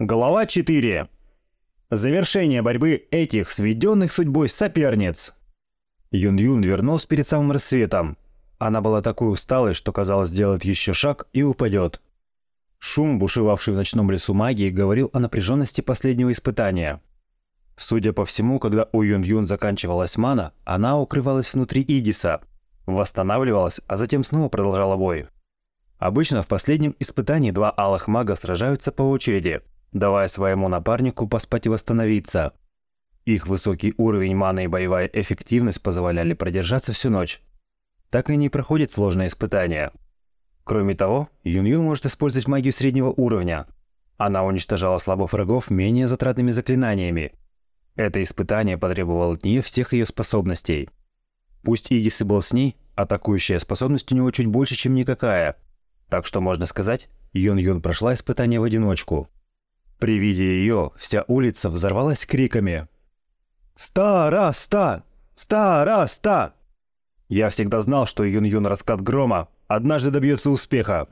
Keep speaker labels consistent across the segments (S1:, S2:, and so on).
S1: Глава 4. Завершение борьбы этих сведенных судьбой соперниц. Юн-Юн вернулся перед самым рассветом. Она была такой усталой, что казалось, сделает еще шаг и упадет. Шум, бушевавший в ночном лесу магии, говорил о напряженности последнего испытания. Судя по всему, когда у Юн-Юн заканчивалась мана, она укрывалась внутри Идиса, восстанавливалась, а затем снова продолжала бой. Обычно в последнем испытании два алых мага сражаются по очереди – давая своему напарнику поспать и восстановиться. Их высокий уровень маны и боевая эффективность позволяли продержаться всю ночь. Так и не проходит сложное испытание. Кроме того, Юн-Юн может использовать магию среднего уровня. Она уничтожала слабых врагов менее затратными заклинаниями. Это испытание потребовало от нее всех ее способностей. Пусть Идис и был с ней, атакующая способность у него чуть больше, чем никакая. Так что можно сказать, Юн-Юн прошла испытание в одиночку. При виде ее вся улица взорвалась криками. «Староста! Староста!» Я всегда знал, что Юн-Юн раскат грома однажды добьется успеха.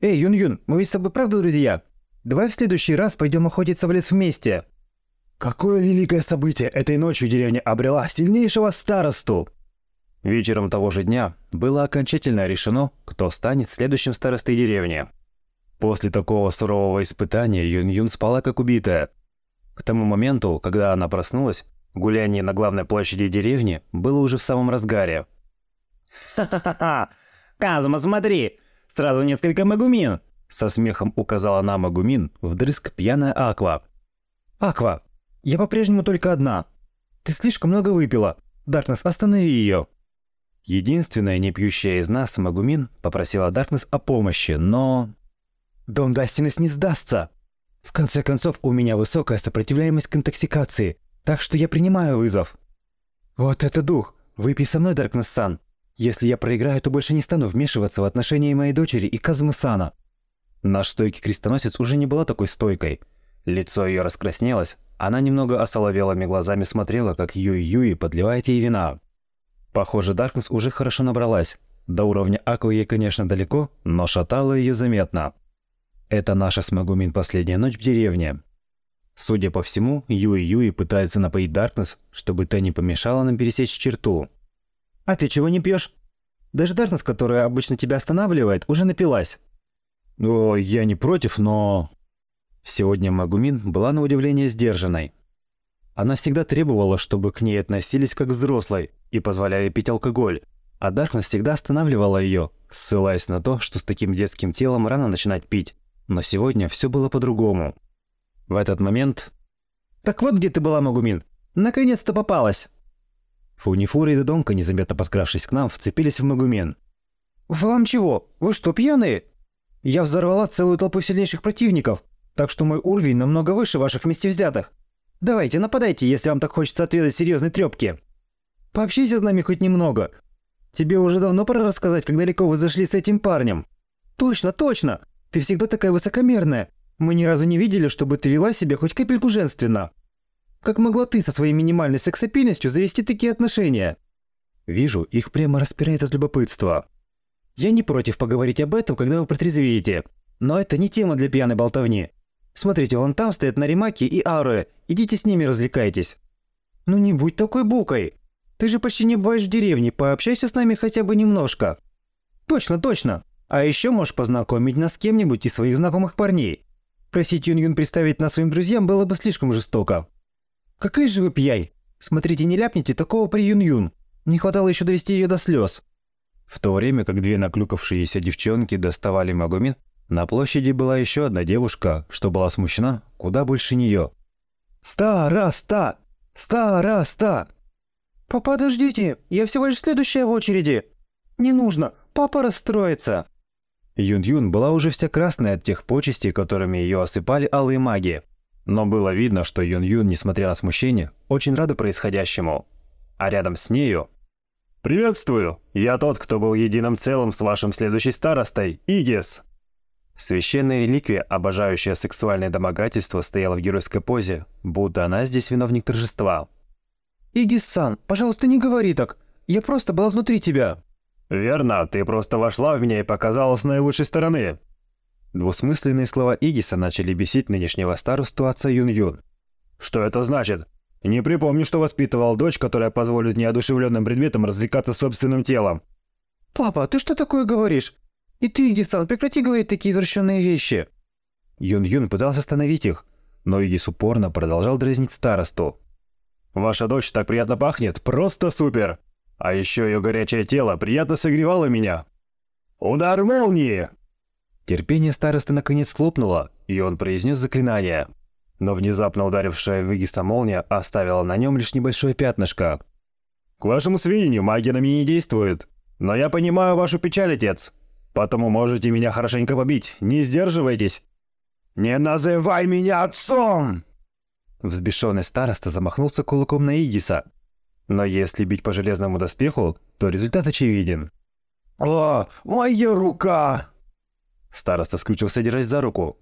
S2: «Эй, Юн-Юн, мы ведь с тобой правда друзья? Давай в следующий раз пойдем охотиться в лес вместе».
S1: Какое великое событие этой ночью деревня обрела сильнейшего старосту! Вечером того же дня было окончательно решено, кто станет следующим старостой деревни. После такого сурового испытания Юн-Юн спала как убитая. К тому моменту, когда она проснулась, гуляние на главной площади деревни было уже в самом разгаре.
S2: «Ха-ха-ха! Казума, смотри! Сразу несколько магумин!»
S1: Со смехом указала на магумин вдрызг пьяная Аква.
S2: «Аква, я по-прежнему только одна. Ты слишком много выпила. Даркнесс, останови ее!»
S1: Единственная не пьющая из нас, Магумин, попросила Даркнесс о помощи, но...
S2: Дом Дастинес не сдастся. В конце концов, у меня высокая сопротивляемость к интоксикации, так что я принимаю вызов. Вот это дух. Выпей со мной, Даркнесс-сан. Если я проиграю, то больше не стану вмешиваться в отношения моей дочери и Казумы-сана.
S1: Наш стойкий крестоносец уже не была такой стойкой. Лицо ее раскраснелось, она немного осоловелыми глазами смотрела, как Юй-Юи подливает ей вина. Похоже, Даркнесс уже хорошо набралась. До уровня Аквы ей, конечно, далеко, но шатало ее заметно. Это наша с Магумин последняя ночь в деревне. Судя по всему, Юи-Юи пытается напоить Даркнесс, чтобы та не помешала нам пересечь черту.
S2: «А ты чего не пьешь? Даже Даркнесс, которая обычно тебя останавливает, уже напилась».
S1: «О, я не против, но...» Сегодня Магумин была на удивление сдержанной. Она всегда требовала, чтобы к ней относились как к взрослой и позволяли пить алкоголь, а Даркнесс всегда останавливала ее, ссылаясь на то, что с таким детским телом рано начинать пить. Но сегодня все было по-другому. В этот момент...
S2: «Так вот где ты была, Магумин! Наконец-то попалась!»
S1: Фунифура и Додонка, незаметно подкравшись к нам, вцепились в Магумен.
S2: «Вам чего? Вы что, пьяные? Я взорвала целую толпу сильнейших противников, так что мой уровень намного выше ваших вместе взятых. Давайте, нападайте, если вам так хочется отведать серьезной трёпки. Пообщайся с нами хоть немного. Тебе уже давно пора рассказать, как далеко вы зашли с этим парнем. Точно, точно! Ты всегда такая высокомерная. Мы ни разу не видели, чтобы ты вела себя хоть капельку женственно. Как могла ты со своей минимальной сексапильностью завести такие отношения?
S1: Вижу, их прямо распирает от любопытства.
S2: Я не против поговорить об этом, когда вы протрезвеете. Но это не тема для пьяной болтовни. Смотрите, вон там стоят Наримаки и Аруэ. Идите с ними развлекайтесь. Ну не будь такой букой. Ты же почти не бываешь в деревне, пообщайся с нами хотя бы немножко. Точно, точно. А еще можешь познакомить нас с кем-нибудь из своих знакомых парней. Просить Юн-Юн представить нас своим друзьям было бы слишком жестоко. Какая же вы пьяй? Смотрите, не ляпните такого при Юн-Юн. Не хватало еще довести ее до слез.
S1: В то время как две наклюкавшиеся девчонки доставали Магумин, на площади была еще одна девушка, что была смущена куда больше нее.
S2: «Староста! Староста!» «Подождите, я всего лишь следующая в очереди!» «Не нужно, папа расстроится!»
S1: Юн-Юн была уже вся красная от тех почестей, которыми ее осыпали алые маги. Но было видно, что Юн-Юн, несмотря на смущение, очень рада происходящему. А рядом с нею... «Приветствую! Я тот, кто был единым целым с вашим следующей старостой, Игис!» Священная реликвия, обожающая сексуальное домогательство, стояла в геройской позе, будто она здесь виновник торжества.
S2: «Игис-сан, пожалуйста, не говори так! Я просто была внутри тебя!»
S1: «Верно, ты просто вошла в меня и показала с наилучшей стороны». Двусмысленные слова Игиса начали бесить нынешнего старосту отца Юн-Юн. «Что это значит? Не припомню, что воспитывал дочь, которая позволит неодушевленным предметам развлекаться собственным телом».
S2: «Папа, ты что такое говоришь? И ты, Игисан, прекрати говорить такие извращенные вещи!»
S1: Юн-Юн пытался остановить их, но Игис упорно продолжал дразнить старосту. «Ваша дочь так приятно пахнет, просто супер! А еще ее горячее тело приятно согревало меня!» «Удар молнии!» Терпение старосты наконец хлопнуло, и он произнес заклинание. Но внезапно ударившая в Игиса молния оставила на нем лишь небольшое пятнышко. «К вашему сведению, магия на меня не действует. Но я понимаю вашу печаль, отец. Потому можете меня хорошенько побить, не сдерживайтесь». «Не называй меня отцом!» Взбешенный староста замахнулся кулаком на Игиса. Но если бить по железному доспеху, то результат очевиден. «О, моя рука!» Староста скрючился, держась за руку.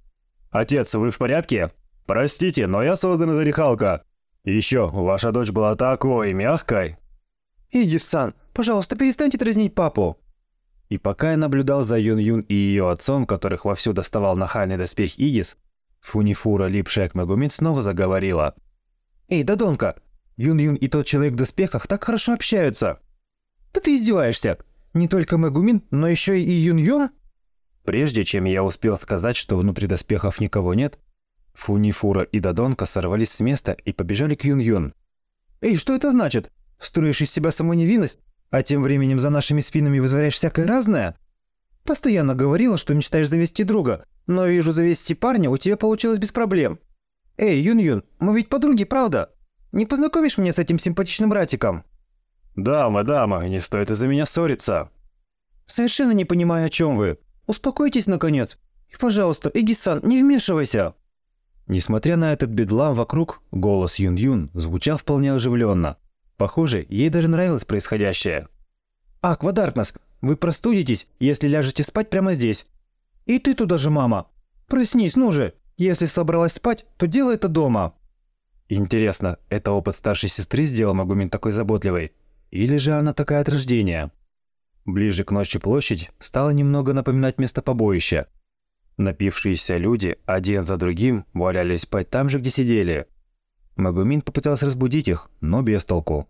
S1: «Отец, вы в порядке? Простите, но я создан из орехалка. Еще, ваша дочь была такой мягкой».
S2: «Игис-сан, пожалуйста, перестаньте дразнить папу».
S1: И пока я наблюдал за Юн-Юн и ее отцом, которых вовсю доставал нахальный доспех Игис, Фунифура липшая к Магумин снова заговорила.
S2: «Эй, Дадонка, Юн-Юн и тот человек в доспехах так хорошо общаются!» «Да ты издеваешься! Не только Магумин, но еще и Юн-Юн?»
S1: Прежде чем я успел сказать, что внутри доспехов никого нет, Фунифура и Дадонка сорвались с места и побежали к Юн-Юн.
S2: «Эй, что это значит? Строишь из себя саму невинность, а тем временем за нашими спинами вытворяешь всякое разное? Постоянно говорила, что мечтаешь завести друга, но вижу, завести парня у тебя получилось без проблем. Эй, Юн-Юн, мы ведь подруги, правда? Не познакомишь меня с этим симпатичным братиком?»
S1: «Дама, дама, не стоит из-за меня ссориться».
S2: «Совершенно не понимаю, о чем вы. Успокойтесь, наконец. И, пожалуйста, Эгисан, не вмешивайся».
S1: Несмотря на этот бедлам вокруг, голос Юн-Юн звучал вполне оживленно. Похоже, ей даже нравилось происходящее.
S2: «Аква Даркнесс, вы простудитесь, если ляжете спать прямо здесь. И ты туда же, мама. Проснись, ну же. Если собралась спать, то делай это дома».
S1: Интересно, это опыт старшей сестры сделал Магумин такой заботливой? Или же она такая от рождения? Ближе к ночи площадь стала немного напоминать место побоища. Напившиеся люди один за другим валялись спать там же, где сидели. Магумин попытался разбудить их, но без толку.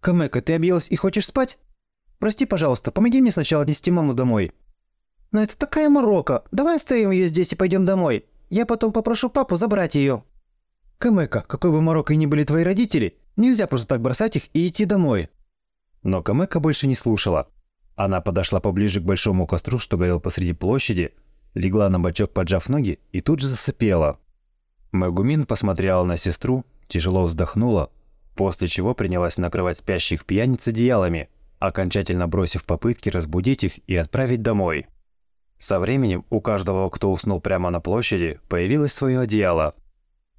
S2: «Камека, ты объелась и хочешь спать? Прости, пожалуйста, помоги мне сначала отнести маму домой». «Но это такая морока. Давай оставим ее здесь и пойдем домой. Я потом попрошу папу забрать ее». «Камека, какой бы морокой ни были твои родители, нельзя просто так бросать их и идти домой».
S1: Но Камека больше не слушала. Она подошла поближе к большому костру, что горел посреди площади, легла на бочок, поджав ноги, и тут же засыпела. Магумин посмотрела на сестру, тяжело вздохнула, после чего принялась накрывать спящих пьяниц одеялами, окончательно бросив попытки разбудить их и отправить домой. Со временем у каждого, кто уснул прямо на площади, появилось свое одеяло.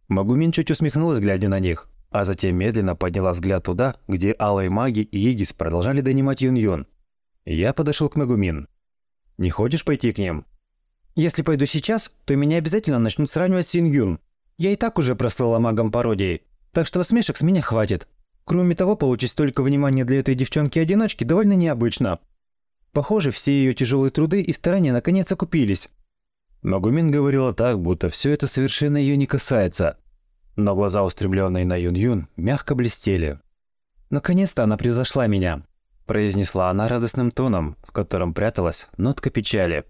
S1: Магумин чуть усмехнулась, глядя на них, а затем медленно подняла взгляд туда, где алые маги и Игис продолжали донимать Юн-Юн. Я подошел к Магумин. «Не хочешь пойти к ним?»
S2: «Если пойду сейчас, то меня обязательно начнут сравнивать с Юн Я и так уже прослала магом пародии, так что насмешек с меня хватит. Кроме того, получить столько внимания для этой девчонки-одиночки довольно необычно. Похоже, все ее тяжелые труды и старания наконец окупились».
S1: Магумин говорила так, будто все это совершенно ее не касается. Но глаза, устремленные на Юн-Юн, мягко блестели.
S2: Наконец-то она превзошла меня
S1: произнесла она радостным тоном, в котором пряталась нотка печали.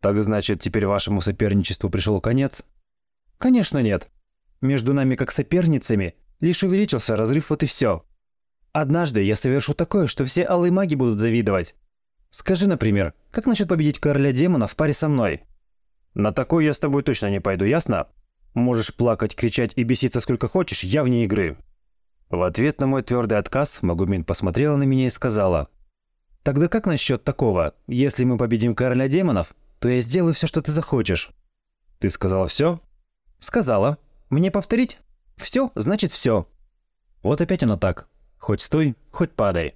S1: «Так значит, теперь вашему соперничеству пришел конец?»
S2: «Конечно нет. Между нами как соперницами лишь увеличился разрыв, вот и все. Однажды я совершу такое, что все алые маги будут завидовать. Скажи, например, как насчет победить короля демона в паре со мной?»
S1: «На такой я с тобой точно не пойду, ясно? Можешь плакать, кричать и беситься сколько хочешь, я вне игры». В ответ на мой твердый отказ Магумин посмотрела на меня и сказала. «Тогда как насчет такого? Если мы победим короля демонов, то я сделаю все, что ты захочешь». «Ты сказала все?»
S2: «Сказала. Мне повторить? Все, значит все».
S1: Вот опять оно так. Хоть стой, хоть падай.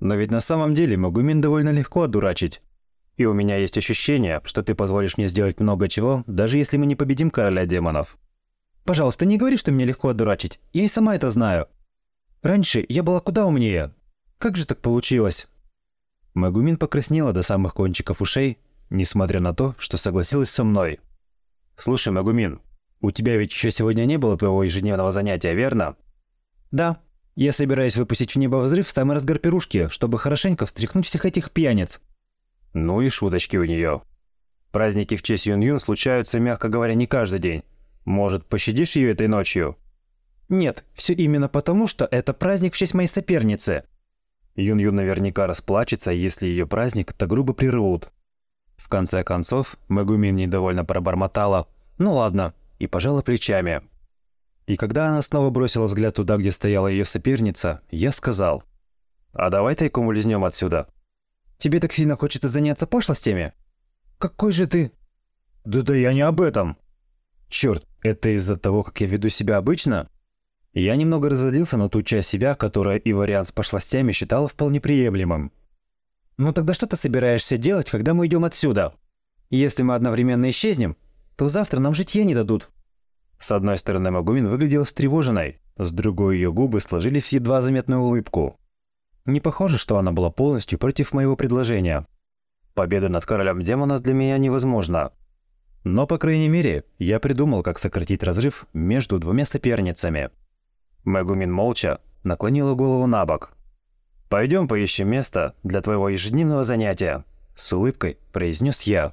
S1: Но ведь на самом деле Магумин довольно легко одурачить. И у меня есть ощущение, что ты позволишь мне сделать много чего, даже если мы не победим короля демонов.
S2: Пожалуйста, не говори, что мне легко одурачить. Я и сама это знаю. Раньше я была куда умнее. Как же так получилось?»
S1: Магумин покраснела до самых кончиков ушей, несмотря на то, что согласилась со мной. «Слушай, Магумин, у тебя ведь еще сегодня не было твоего ежедневного занятия, верно?»
S2: «Да. Я собираюсь выпустить в небо взрыв в самый разгар пирушки, чтобы хорошенько встряхнуть всех этих пьяниц».
S1: Ну и шуточки у нее. Праздники в честь Юн-Юн случаются, мягко говоря, не каждый день. Может, пощадишь ее этой ночью?
S2: Нет, все именно потому, что это праздник в честь моей соперницы.
S1: Юн-Юн наверняка расплачется, если ее праздник так грубо прервут. В конце концов, Магумин недовольно пробормотала «Ну ладно», и пожала плечами. И когда она снова бросила взгляд туда, где стояла ее соперница, я сказал «А давай тайком улизнем отсюда».
S2: «Тебе так сильно хочется заняться пошлостями?» «Какой же ты...»
S1: «Да-да я не об этом». «Черт, это из-за того, как я веду себя обычно?» Я немного разозлился на ту часть себя, которая и вариант с пошлостями считала вполне приемлемым.
S2: «Ну тогда что ты собираешься делать, когда мы идем отсюда? Если мы одновременно исчезнем, то завтра нам житья не дадут».
S1: С одной стороны, Магумин выглядел встревоженной, с другой ее губы сложили в едва заметную улыбку. Не похоже, что она была полностью против моего предложения. Победа над королем демона для меня невозможна. Но, по крайней мере, я придумал, как сократить разрыв между двумя соперницами. Мегумин молча наклонила голову на бок. «Пойдем поищем место для твоего ежедневного занятия», — с улыбкой произнес я.